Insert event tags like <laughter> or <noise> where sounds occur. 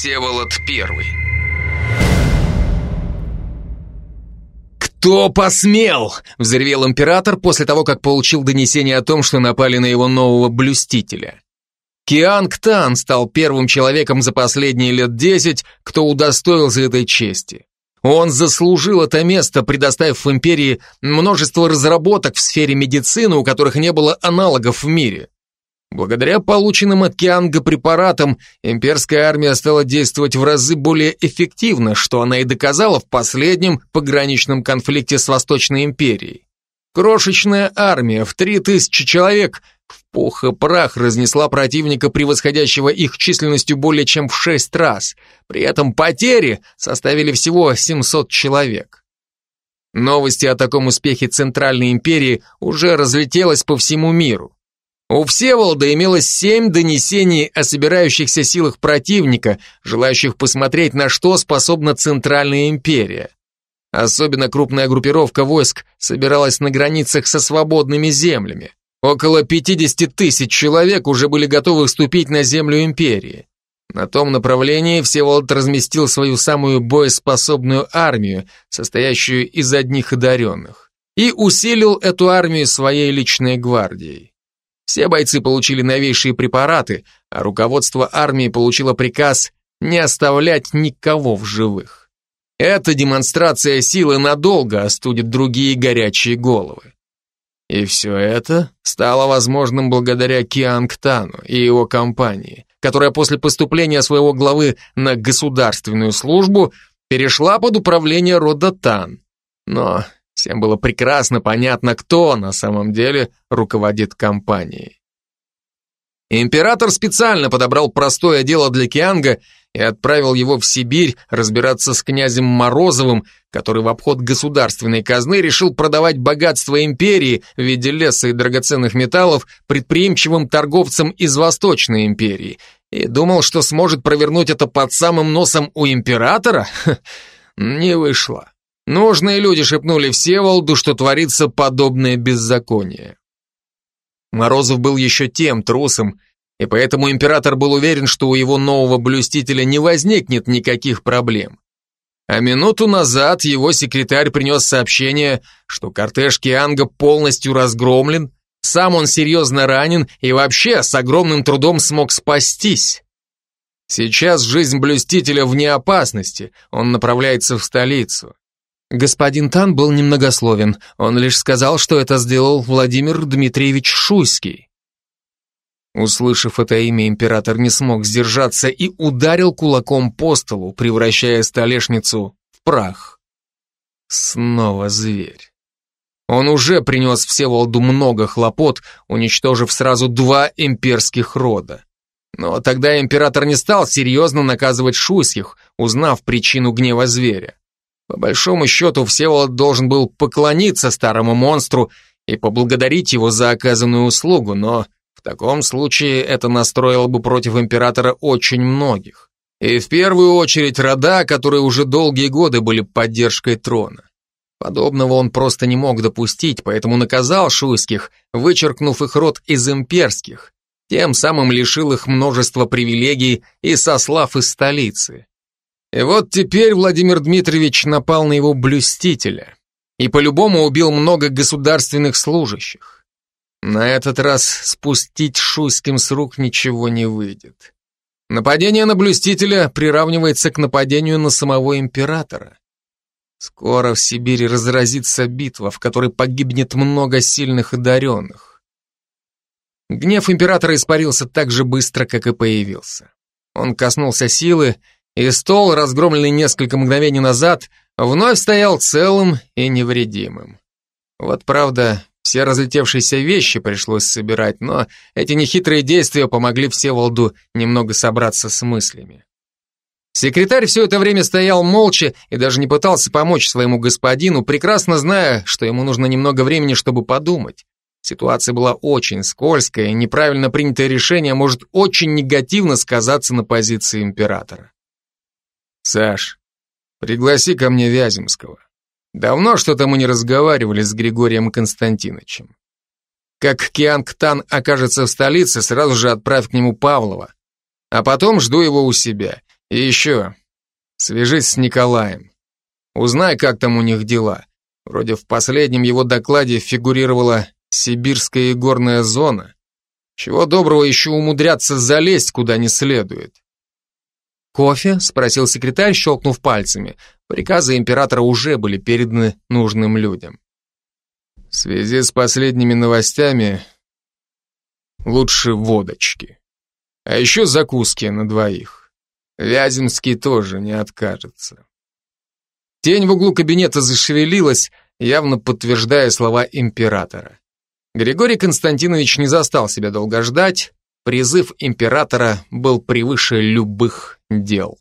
Всеволод Первый. «Кто посмел?» — взревел император после того, как получил донесение о том, что напали на его нового блюстителя. Кианг Тан стал первым человеком за последние лет десять, кто удостоился этой чести. Он заслужил это место, предоставив империи множество разработок в сфере медицины, у которых не было аналогов в мире. Благодаря полученным от Кианга препаратам, имперская армия стала действовать в разы более эффективно, что она и доказала в последнем пограничном конфликте с Восточной империей. Крошечная армия в 3000 человек в пух и прах разнесла противника, превосходящего их численностью более чем в 6 раз. При этом потери составили всего 700 человек. Новости о таком успехе Центральной империи уже разлетелось по всему миру. У Всеволода имелось семь донесений о собирающихся силах противника, желающих посмотреть, на что способна Центральная империя. Особенно крупная группировка войск собиралась на границах со свободными землями. Около 50 тысяч человек уже были готовы вступить на землю империи. На том направлении Всеволод разместил свою самую боеспособную армию, состоящую из одних одаренных, и усилил эту армию своей личной гвардией. Все бойцы получили новейшие препараты, а руководство армии получило приказ не оставлять никого в живых. Эта демонстрация силы надолго остудит другие горячие головы. И все это стало возможным благодаря Киангтану и его компании, которая после поступления своего главы на государственную службу перешла под управление рода Тан. Но Всем было прекрасно понятно, кто на самом деле руководит компанией. Император специально подобрал простое дело для Кианга и отправил его в Сибирь разбираться с князем Морозовым, который в обход государственной казны решил продавать богатство империи в виде леса и драгоценных металлов предприимчивым торговцам из Восточной империи и думал, что сможет провернуть это под самым носом у императора? <laughs> Не вышло. Нужные люди шепнули Всеволоду, что творится подобное беззаконие. Морозов был еще тем трусом, и поэтому император был уверен, что у его нового блюстителя не возникнет никаких проблем. А минуту назад его секретарь принес сообщение, что кортеж Кианга полностью разгромлен, сам он серьезно ранен и вообще с огромным трудом смог спастись. Сейчас жизнь блюстителя вне опасности, он направляется в столицу. Господин Тан был немногословен, он лишь сказал, что это сделал Владимир Дмитриевич Шуйский. Услышав это имя, император не смог сдержаться и ударил кулаком по столу, превращая столешницу в прах. Снова зверь. Он уже принес Всеволоду много хлопот, уничтожив сразу два имперских рода. Но тогда император не стал серьезно наказывать Шуйских, узнав причину гнева зверя. По большому счету, Всеволод должен был поклониться старому монстру и поблагодарить его за оказанную услугу, но в таком случае это настроило бы против императора очень многих. И в первую очередь рода, которые уже долгие годы были поддержкой трона. Подобного он просто не мог допустить, поэтому наказал шуйских, вычеркнув их род из имперских, тем самым лишил их множества привилегий и сослав из столицы. И вот теперь Владимир Дмитриевич напал на его блюстителя и по-любому убил много государственных служащих. На этот раз спустить Шуйским с рук ничего не выйдет. Нападение на блюстителя приравнивается к нападению на самого императора. Скоро в Сибири разразится битва, в которой погибнет много сильных одаренных. Гнев императора испарился так же быстро, как и появился. Он коснулся силы и стол, разгромленный несколько мгновений назад, вновь стоял целым и невредимым. Вот правда, все разлетевшиеся вещи пришлось собирать, но эти нехитрые действия помогли Всеволоду немного собраться с мыслями. Секретарь все это время стоял молча и даже не пытался помочь своему господину, прекрасно зная, что ему нужно немного времени, чтобы подумать. Ситуация была очень скользкая, и неправильно принятое решение может очень негативно сказаться на позиции императора. Саш, пригласи ко мне Вяземского. Давно что-то мы не разговаривали с Григорием Константиновичем. Как Кианг-Тан окажется в столице, сразу же отправь к нему Павлова. А потом жду его у себя. И еще, свяжись с Николаем. Узнай, как там у них дела. Вроде в последнем его докладе фигурировала сибирская игорная зона. Чего доброго еще умудряться залезть куда не следует. «Кофе?» — спросил секретарь, щелкнув пальцами. Приказы императора уже были переданы нужным людям. В связи с последними новостями лучше водочки. А еще закуски на двоих. Вяземский тоже не откажется. Тень в углу кабинета зашевелилась, явно подтверждая слова императора. Григорий Константинович не застал себя долго ждать, призыв императора был превыше любых дел.